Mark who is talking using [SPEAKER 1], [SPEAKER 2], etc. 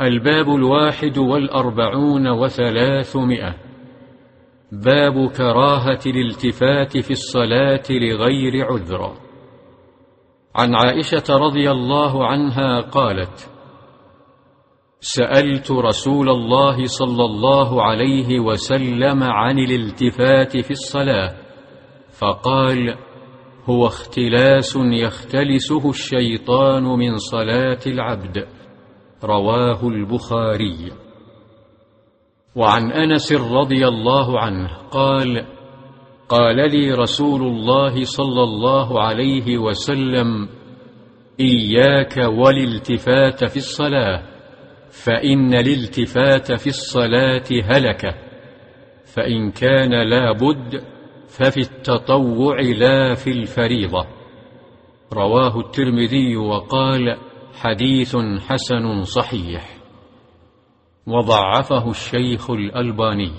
[SPEAKER 1] الباب الواحد والأربعون وثلاثمائة. باب كراهة الالتفات في الصلاة لغير عذر. عن عائشة رضي الله عنها قالت سألت رسول الله صلى الله عليه وسلم عن الالتفات في الصلاة فقال هو اختلاس يختلسه الشيطان من صلاة العبد. رواه البخاري. وعن أنس رضي الله عنه قال قال لي رسول الله صلى الله عليه وسلم إياك والالتفات في الصلاة فإن الالتفات في الصلاة هلكة فإن كان لا بد ففي التطوع لا في الفريضة. رواه الترمذي وقال حديث حسن صحيح. وضعفه الشيخ الألباني.